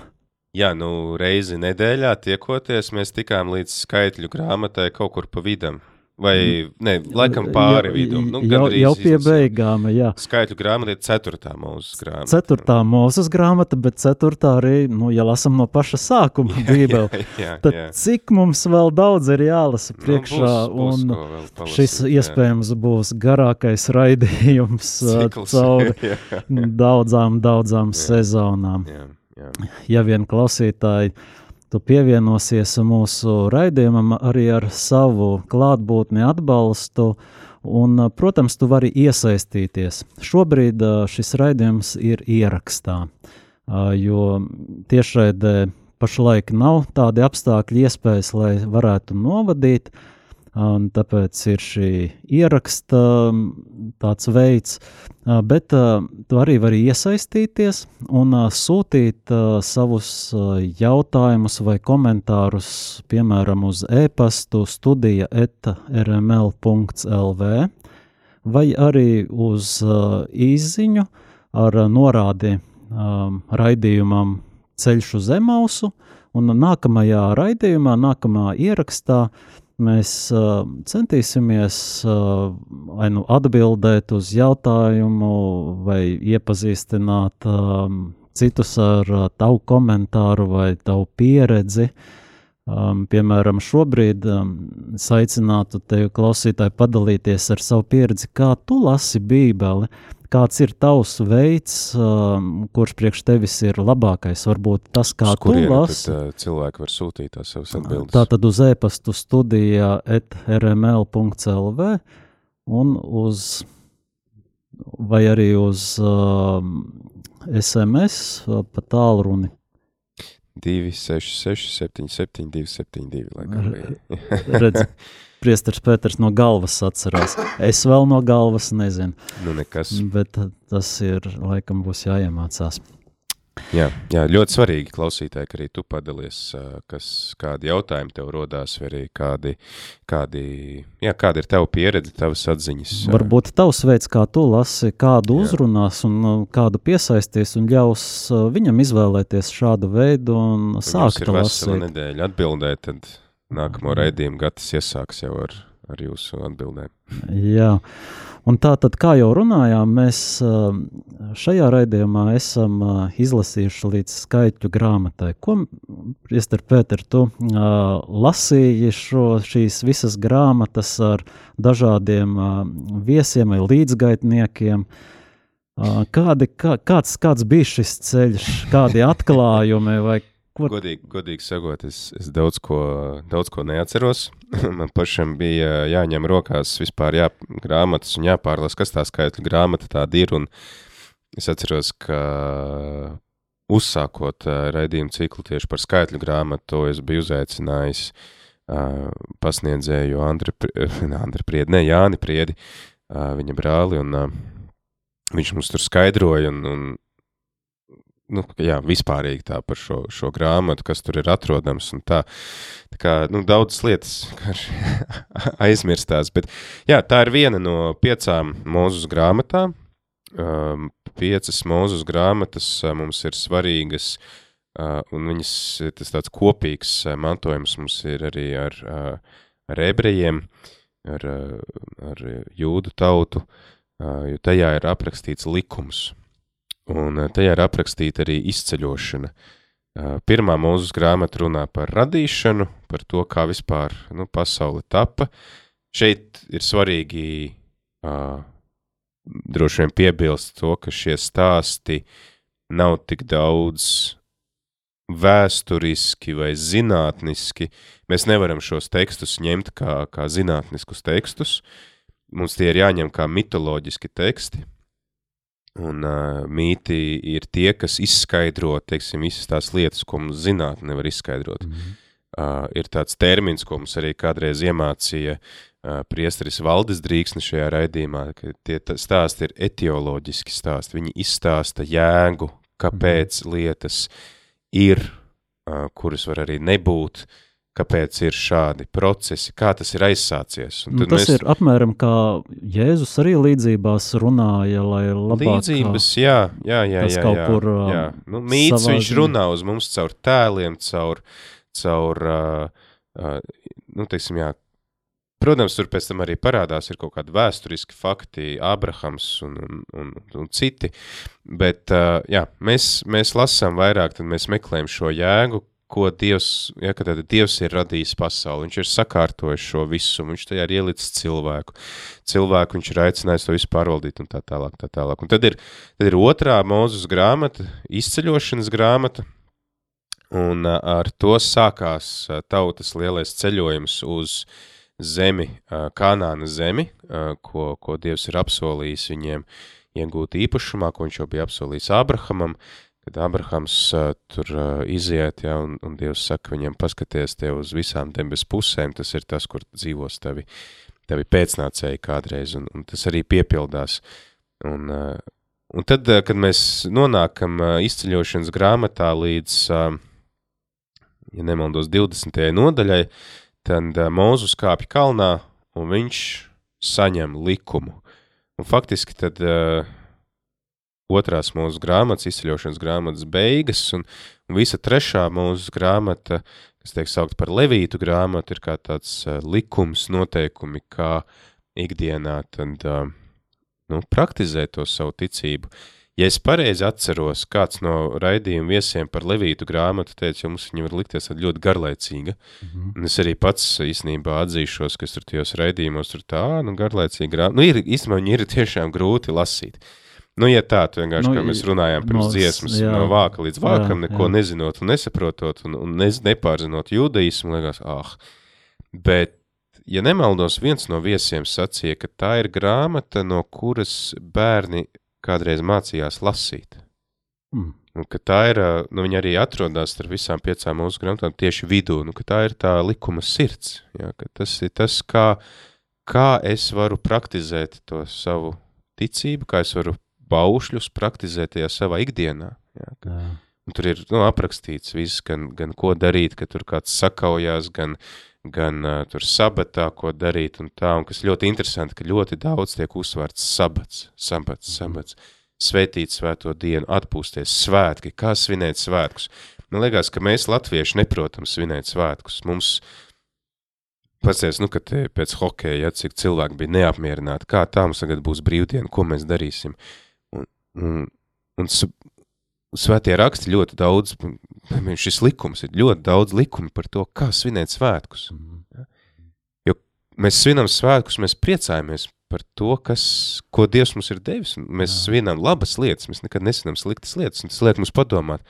Jā, nu reizi nedēļā tiekoties, mēs tikām līdz skaitļu grāmatai kaut kur pa vidam. Vai ne, laikam pāri vidum. Nu, jau, jau pie beigām, jā. Skaitļu grāmata ir ceturtā mūzes grāmata. Ceturtā mūzes grāmata, bet ceturtā arī, nu, ja lasam no paša sākuma bībeli, tad jā. cik mums vēl daudz ir jālasa nu, priekšā, nu, būs, būs un šis jā. iespējams būs garākais raidījums Cikls, cauri daudzām, daudzām jā. sezonām. Jā, jā. Ja vien klausītāji tu pievienosies mūsu raidījumam arī ar savu klātbūtni atbalstu. Un, protams, tu vari iesaistīties. Šobrīd šis raidījums ir ierakstā, jo tiešraidē pašlaik nav tādi apstākļi iespējas, lai varētu novadīt. Uh, Un tāpēc ir šī ieraksta tāds veids, bet tu arī vari iesaistīties un sūtīt savus jautājumus vai komentārus, piemēram, uz e-pastu studija etrml.lv vai arī uz īziņu ar norādi raidījumam Ceļš uz Emausu, un nākamajā raidījumā, nākamā ierakstā mēs uh, centīsimies uh, vai nu atbildēt uz jautājumu, vai iepazīstināt um, citus ar uh, tavu komentāru vai tavu pieredzi. Um, piemēram, šobrīd um, es aicinātu tevi klausītāji padalīties ar savu pieredzi, kā tu lasi Bībeli, uh, kāds ir tavs veids, um, kurš priekš tevis ir labākais? Varbūt tas, kā tu lasi. Uh, cilvēki var sūtīt tās savas atbildes. Tā tad uz e-pastu studijā etrml.lv un uz, vai arī uz um, SMS uh, pa tālruni 266, 77, 272. Laikam, bija. Redz, priesteris Pēters no galvas atcerās. Es vēl no galvas nezinu. nu, nekas. Bet tas ir, laikam, būs jāiemācās. Jā, jā, ļoti svarīgi klausītāji, ka arī tu padalies, kas, kādi jautājumi tev rodās, vai arī kādi, kādi, jā, kāda ir tava pieredze, tavas atziņas. Varbūt tavs veids, kā tu lasi, kādu Jā. uzrunās un kādu piesaisties un ļaus viņam izvēlēties šādu veidu un Ja jums sākt ir vesela lasīt. nedēļa atbildēt, tad nākamo raidījumu Gatis iesāks jau ar, ar jūsu atbildēm. Jā, un tā tad, kā jau runājām, mēs šajā raidījumā esam izlasījuši līdz skaitļu grāmatai. Ko, Priester Pēter, tu lasīji šo, šīs visas grāmatas ar dažādiem viesiem vai līdzgaitniekiem? Kādi, kā, kāds, kāds bija šis ceļš, kādi atklājumi vai Ko- Godīgi, godīgi sakot, es, es daudz, ko, daudz ko neatceros. Man pašam bija jāņem rokās vispār jā, grāmatas un jāpārlasa, kas tā skaitļa grāmata tāda ir. Un es atceros, ka uzsākot raidījumu ciklu tieši par skaitļu grāmatu, es biju uzaicinājis ā, pasniedzēju Andri, Andri Priedi, ne Jāni Priedi, ā, viņa brāli, un ā, viņš mums tur skaidroja un, un nu, jā, vispārīgi tā par šo, šo grāmatu, kas tur ir atrodams tā. Tā kā, nu, daudzas lietas aizmirstās, bet jā, tā ir viena no piecām mūzus grāmatām. Um, piecas mūzus grāmatas uh, mums ir svarīgas, uh, un viņas, tas tāds kopīgs mantojums mums ir arī ar, uh, ar ebrejiem, ar, uh, ar jūdu tautu, uh, jo tajā ir aprakstīts likums. Un eh, tajā ir aprakstīta arī izceļošana. Eh, Pirmā mūzes grāmata runā par radīšanu, par to, kā vispār nu, pasaule tapa. Šeit ir svarīgi uh, droši vien piebilst to, ka šie stāsti nav tik daudz vēsturiski vai zinātniski. Mēs nevaram šos tekstus ņemt kā, kā zinātniskus tekstus. Mums tie ir jāņem kā mitoloģiski teksti. Un uh, mīti ir tie, kas izskaidro, teiksim, visas tās lietas, ko mums zinātne nevar izskaidrot. Mhm. Uh, ir tāds termins, ko mums arī kādreiz iemācīja uh, priesteris Valdis Drīksni šajā raidījumā, ka tie tā- stāsti ir etioloģiski stāsti. Viņi izstāsta jēgu, kāpēc lietas ir, uh, kuras var arī nebūt, kāpēc ir šādi procesi, kā tas ir aizsācies. Nu, tas mēs- ir apmēram kā Jēzus arī līdzībās runāja, lai labāk Līdzības, jā, jā, jā, jā, kaut jā, kur, um, jā. Nu, mīts savā viņš runā uz mums caur tēliem, caur, caur uh, uh, nu, teiksim, jā, protams, tur pēc tam arī parādās ir kaut kādi vēsturiski fakti, Abrahams un, un, un, un citi, bet, uh, jā, mēs, mēs lasām vairāk, tad mēs meklējam šo jēgu, ko Dievs, ja, ka tad Dievs ir radījis pasauli, viņš ir sakārtojis šo visu, viņš tajā ir ielicis cilvēku, cilvēku viņš ir aicinājis to visu pārvaldīt un tā tālāk, tā tālāk. Un tad ir, tad ir otrā mūzus grāmata, izceļošanas grāmata, un ar to sākās tautas lielais ceļojums uz zemi, Kanāna zemi, ko, ko Dievs ir apsolījis viņiem iegūt īpašumā, ko viņš jau bija apsolījis Abrahamam, kad Abrahams uh, tur uh, iziet, ja, un, un Dievs saka viņam, paskaties tev uz visām debes pusēm, tas ir tas, kur dzīvos tavi, tavi pēcnācēji kādreiz, un, un tas arī piepildās. Un, uh, un tad, uh, kad mēs nonākam uh, izceļošanas grāmatā līdz, uh, ja nemaldos, 20. nodaļai, tad uh, Mūzus kāpj kalnā, un viņš saņem likumu. Un faktiski tad uh, otrās mūsu grāmatas, izceļošanas grāmatas beigas, un, un visa trešā mūsu grāmata, kas tiek saukt par Levītu grāmatu, ir kā tāds uh, likums, noteikumi, kā ikdienā tad, uh, nu, praktizēt to savu ticību. Ja es pareizi atceros, kāds no raidījuma viesiem par Levītu grāmatu teica, jo mums viņa var likties ļoti garlaicīga, Mhm. Un es arī pats īstenībā atzīšos, ka tur tajos raidījumos tur tā, nu, garlaicīgi grāmata. Nu, ir, īstenībā viņi ir tiešām grūti lasīt. Nu, ja tā, tu vienkārši, Nu, kā mēs runājām pirms no dziesmas, jā. jā, no vāka līdz vākam, Jā, neko jā. nezinot un nesaprotot un, un nez, nepārzinot judaismu, liekas, ah. Bet, ja nemaldos, viens no viesiem sacīja, ka tā ir grāmata, no kuras bērni kādreiz mācījās lasīt. Mm. Un ka tā ir, nu, viņa arī atrodas ar visām piecām mūsu grāmatām tieši vidū, nu, ka tā ir tā likuma sirds, ja, ka tas ir tas, kā, kā es varu praktizēt to savu ticību, kā es varu baušļus praktizēt tajā savā ikdienā. Ja, ka, Jā. un tur ir nu, aprakstīts viss, gan, gan ko darīt, ka tur kāds sakaujās, gan, gan uh, tur sabatā, ko darīt un tā, un kas ļoti interesanti, ka ļoti daudz tiek uzsvērts sabats, sabats, sabats, svētīt svēto dienu, atpūsties, svētki, kā svinēt svētkus. Man liekas, ka mēs latvieši neprotam svinēt svētkus. Mums Pasties, nu, ka te pēc hokeja, ja, cik cilvēki bija neapmierināti, kā tā mums tagad būs brīvdiena, ko mēs darīsim. Un, un, un svētie raksti ļoti daudz, šis likums ir ļoti daudz likumi par to, kā svinēt svētkus. Jo mēs svinam svētkus, mēs priecājamies par to, kas, ko Dievs mums ir devis. Mēs Jā. svinam labas lietas, mēs nekad nesvinam sliktas lietas, un tas liek mums padomāt,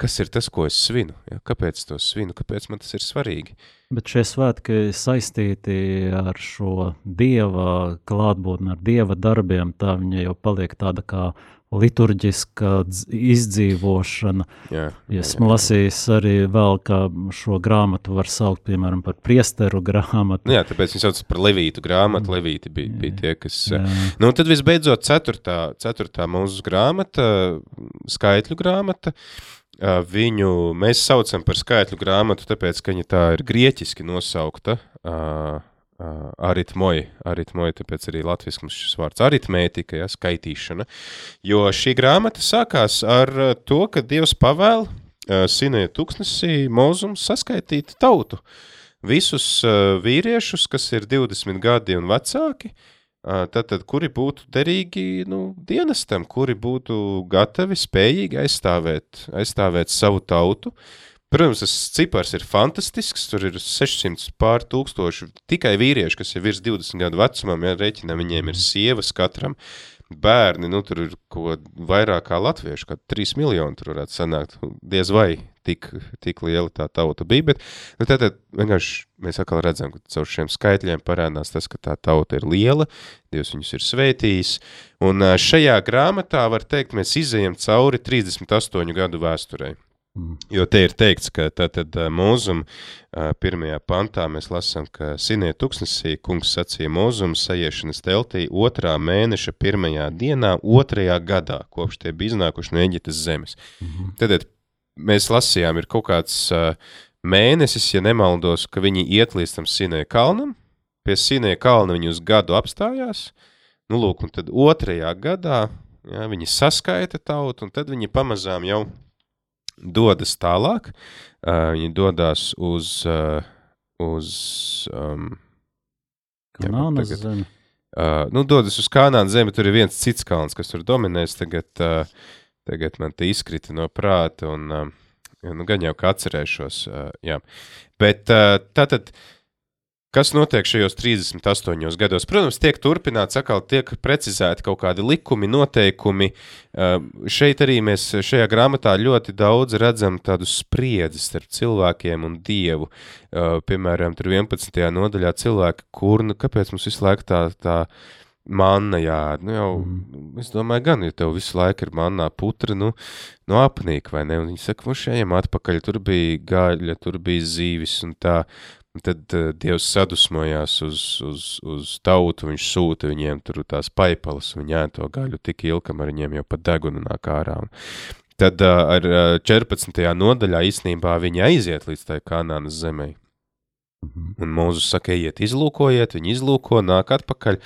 kas ir tas, ko es svinu, ja? kāpēc es to svinu, kāpēc man tas ir svarīgi. Bet šie svētki saistīti ar šo dieva klātbūtni, ar dieva darbiem, tā viņa jau paliek tāda kā liturģiska dz- izdzīvošana. Jā, Ja esmu lasījis arī vēl, ka šo grāmatu var saukt, piemēram, par priesteru grāmatu. Nu jā, tāpēc viņi sauc par Levītu grāmatu. Levīti bija, bija tie, kas. Jā. Nu, tad visbeidzot, ceturtā, ceturtā mūsu grāmata, skaitļu grāmata. Viņu mēs saucam par skaitļu grāmatu, tāpēc, ka viņa tā ir grieķiski nosaukta. ā, ā, Aritmoja, aritmoja, tāpēc arī latviešu mums šis vārds aritmētika, ja, skaitīšana. Jo šī grāmata sākās ar to, ka Dievs pavēl ā, Sinēja tuksnesī mūzums saskaitīt tautu visus uh, vīriešus, kas ir 20 gadi un vecāki, uh, tad, tad kuri būtu derīgi nu, dienestam, kuri būtu gatavi, spējīgi aizstāvēt, aizstāvēt savu tautu. Protams, tas cipars ir fantastisks. Tur ir 600 pār tūkstoši tikai vīrieši, kas ir virs 20 gadu vecumam. Ja rēķinām, viņiem ir sievas katram. Bērni, nu, tur ir ko vairāk kā latviešu, kā 3 miljoni tur varētu sanākt. Diez vai tik, tik liela tā tauta bija, bet nu, tad vienkārši mēs atkal redzam, ka caur šiem skaitļiem parādās tas, ka tā tauta ir liela, Dievs viņus ir svētījis, un šajā grāmatā, var teikt, mēs izējam cauri 38 gadu vēsturei. Mm. Jo te ir teikts, ka tātad mūzum pirmajā pantā mēs lasām, ka siniet tuksnesī kungs sacīja mūzum sajiešanas teltī otrā mēneša pirmajā dienā, otrajā gadā, kopš tie bija iznākuši no Eģiptes zemes. Mhm. Tad mēs lasījām, ir kaut kāds uh, mēnesis, ja nemaldos, ka viņi iet līdz tam sinē kalnam, pie sinē kalna viņi uz gadu apstājās, nu lūk, un tad otrajā gadā, jā, viņi saskaita tautu, un tad viņi pamazām jau dodas tālāk, uh, viņi dodas uz, uh, uz um, Kanānas tagad- zeme. Uh, nu, dodas uz Kanānu zemi, tur ir viens cits kalns, kas tur dominēs. Tagad, uh, tagad man te izkrita no prāta, un uh, nu, gan jau kā atcerēšos. Uh, jā. Bet uh, tātad, kas notiek šajos 38 gados? Protams, tiek turpināts, atkal tiek precizēti kaut kādi likumi, noteikumi. Uh, šeit arī mēs šajā grāmatā ļoti daudz redzam tādu spriedzi starp cilvēkiem un dievu. Uh, piemēram, tur 11. nodaļā cilvēki, kur, nu, kāpēc mums visu laiku tā, tā manna jāēd? Nu, jau, Mhm. es domāju, gan, ja tev visu laiku ir mannā putra, nu, no apnīk, vai ne? Un viņi saka, mums šajiem atpakaļ, tur bija gaļa, tur bija zīvis un tā. Un tad uh, Dievs sadusmojās uz, uz, uz tautu, viņš sūta viņiem tur tās paipalas, un viņi ēd to gaļu tik ilgi, kamēr viņiem jau pat deguna nāk ārā. Un Tad uh, ar uh, 14. nodaļā īstenībā viņi aiziet līdz tai kanānas zemei. Mhm. Un Mūzus saka, ejiet, izlūkojiet, viņi izlūko, nāk atpakaļ.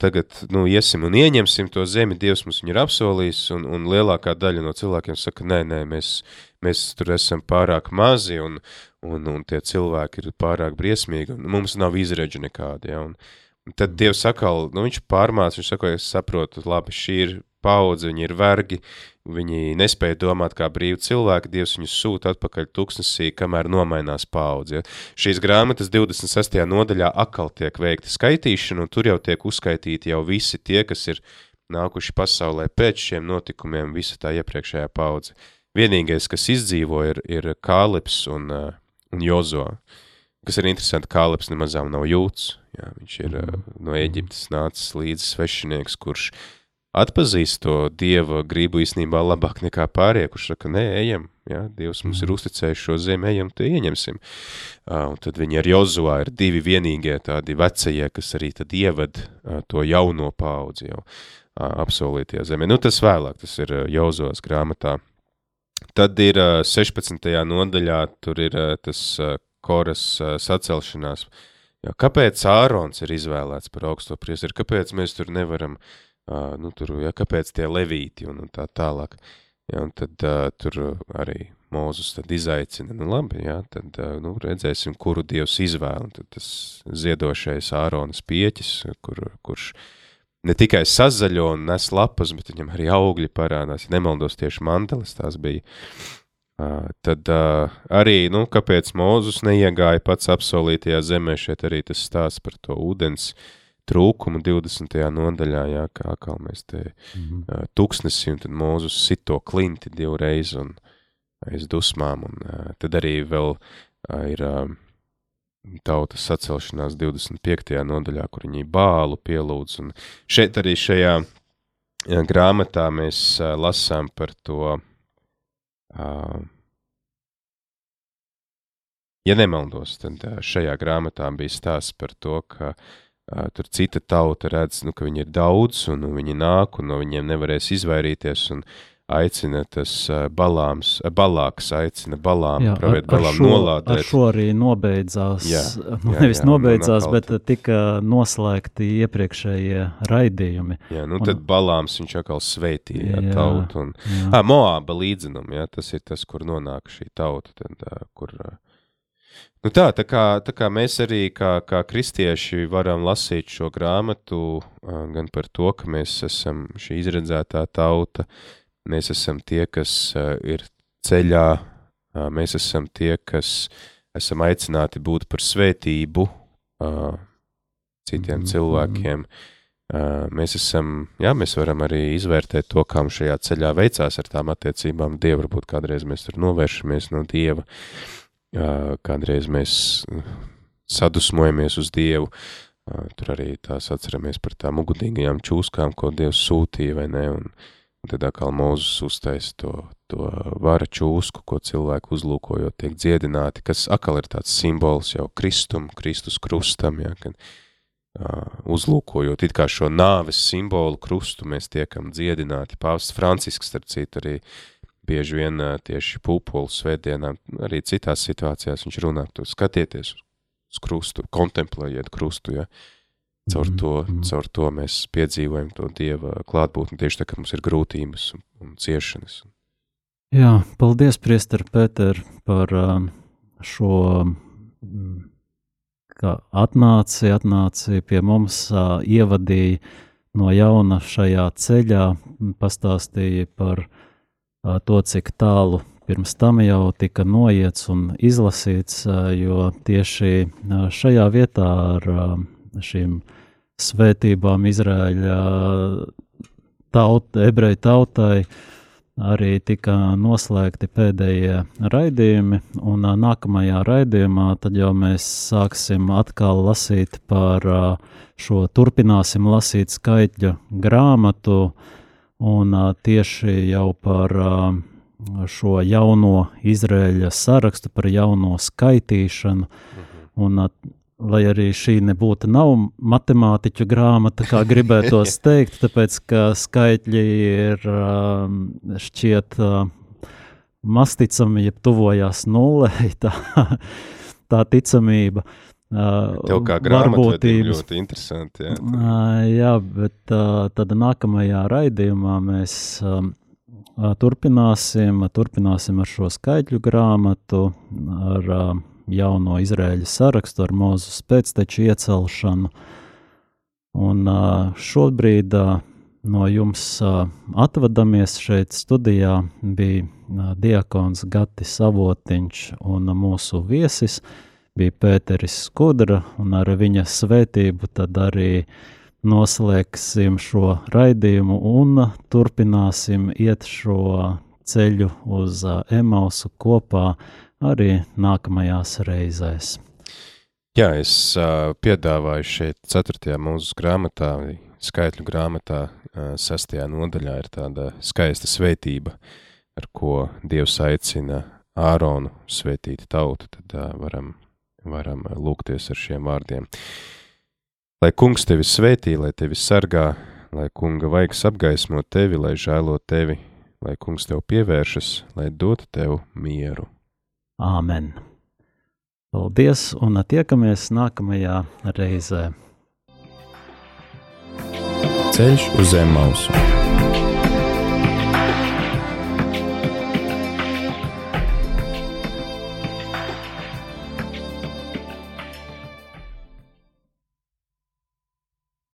Tagad, nu, iesim un ieņemsim to zemi, Dievs mums ir apsolījis, un, un lielākā daļa no cilvēkiem saka, nē, nē, mēs, mēs tur esam pārāk mazi, un, un, un tie cilvēki ir pārāk briesmīgi, un mums nav izredzi nekādi, ja, un, tad Dievs atkal, nu, viņš pārmāc, viņš saka, es saprotu, labi, šī ir paudze, viņi ir vergi, viņi nespēja domāt kā brīvi cilvēki, Dievs viņus sūta atpakaļ tuksnesī, kamēr nomainās paudze. Šīs grāmatas 26. nodaļā atkal tiek veikta skaitīšana, un tur jau tiek uzskaitīti jau visi tie, kas ir nākuši pasaulē pēc šiem notikumiem, visa tā iepriekšējā paudze. Vienīgais, kas izdzīvo, ir, ir Kālips un, uh, un Jozo. Kas ir interesanti, Kālips nemazām nav jūts. Jā, viņš ir uh, no Eģiptes nācis līdzi svešinieks, kurš atpazīst to Dieva gribu īstenībā labāk nekā pārējie, kurš saka, nē, ejam, ja, Dievs mums ir uzticējis šo zemi, ejam, te ieņemsim. Uh, un tad viņi ar Jozuvā ir divi vienīgie tādi vecajie, kas arī tad ieved uh, to jauno paudzi jau uh, apsolītajā zemē. Nu, tas vēlāk, tas ir uh, Jozovas grāmatā. Tad ir uh, 16. nodaļā, tur ir uh, tas uh, koras uh, sacelšanās. Jā, kāpēc Ārons ir izvēlēts par augsto priesteri? Kāpēc mēs tur nevaram, uh, nu tur, jā, kāpēc tie levīti un, un tā tālāk? Uh, Ja, un tad uh, tur arī Mūzus tad izaicina, nu labi, jā, tad uh, nu, redzēsim, kuru Dievs izvēl. Tad tas ziedošais Āronas pieķis, kur, kurš ne tikai sazaļo un nes lapas, bet viņam arī augļi parādās, ja nemaldos tieši mantelis tās bija. Uh, tad uh, arī, nu, kāpēc Mūzus neiegāja pats apsolītajā zemē, šeit arī tas stāsts par to ūdens uh, trūkumu 20. nodaļā, jā, kā atkal mēs te mm -hmm. uh, tuksnesi, un tad Mūzus sit to klinti divreiz un aiz dusmām, un uh, tad arī vēl uh, ir uh, tautas sacelšanās 25. nodaļā, kur viņi bālu pielūdz, un šeit arī šajā uh, grāmatā mēs uh, lasām par to, uh, ja nemaldos, tad uh, šajā grāmatā bija stāsts par to, ka uh, tur cita tauta redz, nu, ka viņi ir daudz, un, un viņi nāk, un no viņiem nevarēs izvairīties, un aicina tas balāms, balāks aicina balām, jā, pravēt balām šo, nolādēt. Ar šo arī nobeidzās, jā, nu, jā, nevis jā, nobeidzās, bet tika noslēgti iepriekšējie raidījumi. Jā, nu un, tad balāms viņš atkal sveitīja jā, tautu, un, jā. ā, Moāba līdzinum, jā, tas ir tas, kur nonāk šī tauta, tad, kur, Nu tā, tā, kā, tā kā mēs arī kā, kā kristieši varam lasīt šo grāmatu gan par to, ka mēs esam šī izredzētā tauta, mēs esam tie, kas ir ceļā, mēs esam tie, kas esam aicināti būt par svētību citiem mm -hmm. cilvēkiem. Mēs esam, jā, mēs varam arī izvērtēt to, kā mums šajā ceļā veicās ar tām attiecībām. Dievu varbūt kādreiz mēs tur novēršamies no Dieva. Uh, kādreiz mēs sadusmojamies uz Dievu, tur arī tās atceramies par tām ugutīgajām čūskām, ko Dievs sūtīja, vai ne, un, un tad atkal Mūzus uztais to, to vara čūsku, ko cilvēku uzlūkojot tiek dziedināti, kas atkal ir tāds simbols jau Kristum, Kristus krustam, ja, kad uh, uzlūkojot it kā šo nāves simbolu krustu, mēs tiekam dziedināti. Pāvsts Francisks, starp citu, arī uh, bieži vien tieši pūpolu svētdienā, arī citās situācijās viņš runā, to skatieties uz krustu, kontemplējiet krustu, ja. Caur mhm, to, mm. caur to mēs piedzīvojam to Dieva klātbūtni tieši tā, ka mums ir grūtības un, un ciešanas. Jā, paldies, priester Pēter, par šo, ka atnāci, atnāci pie mums, ievadīja no jauna šajā ceļā, pastāstīja par uh, to, cik tālu pirms tam jau tika noiets un izlasīts, jo tieši šajā vietā ar šīm svētībām Izraēļa taut, ebreju tautai arī tika noslēgti pēdējie raidījumi, un nākamajā raidījumā tad jau mēs sāksim atkal lasīt par šo, turpināsim lasīt skaitļu grāmatu, uh, Un tieši jau par šo jauno Izraēļa sarakstu, par jauno skaitīšanu, mhm. un lai arī šī nebūtu nav matemātiķu grāmata, kā gribētos teikt, tāpēc ka skaitļi ir šķiet masticami, ja tuvojās nulē, tā, tā ticamība. Uh, Tev kā grāmatvedim ļoti interesanti. Jā, jā bet tad nākamajā raidījumā mēs turpināsim, turpināsim ar šo skaitļu grāmatu, ar jauno Izraēļa sarakstu, ar mūzu pēcteču iecelšanu. Un šobrīd no jums atvadamies šeit studijā bija diakons Gatis Savotiņš un mūsu viesis – bija Pēteris Skudra, un ar viņa svētību tad arī noslēgsim šo raidījumu un turpināsim iet šo ceļu uz Emausu kopā arī nākamajās reizēs. Jā, es uh, piedāvāju šeit, 4. mūsu grāmatā, skaitļu grāmatā, sastajā nodaļā, ir tāda skaista svētība, ar ko Dievs aicina Āronu svētīt tautu, tad varam, varam lūgties ar šiem vārdiem. Lai kungs tevi svētī, lai tevi sargā, lai kunga vaigs apgaismo tevi, lai žēlo tevi, lai kungs tev pievēršas, lai dotu tev mieru. Āmen! Paldies, un tiekamies nākamajā reizē. Ceļš uz zem mausu.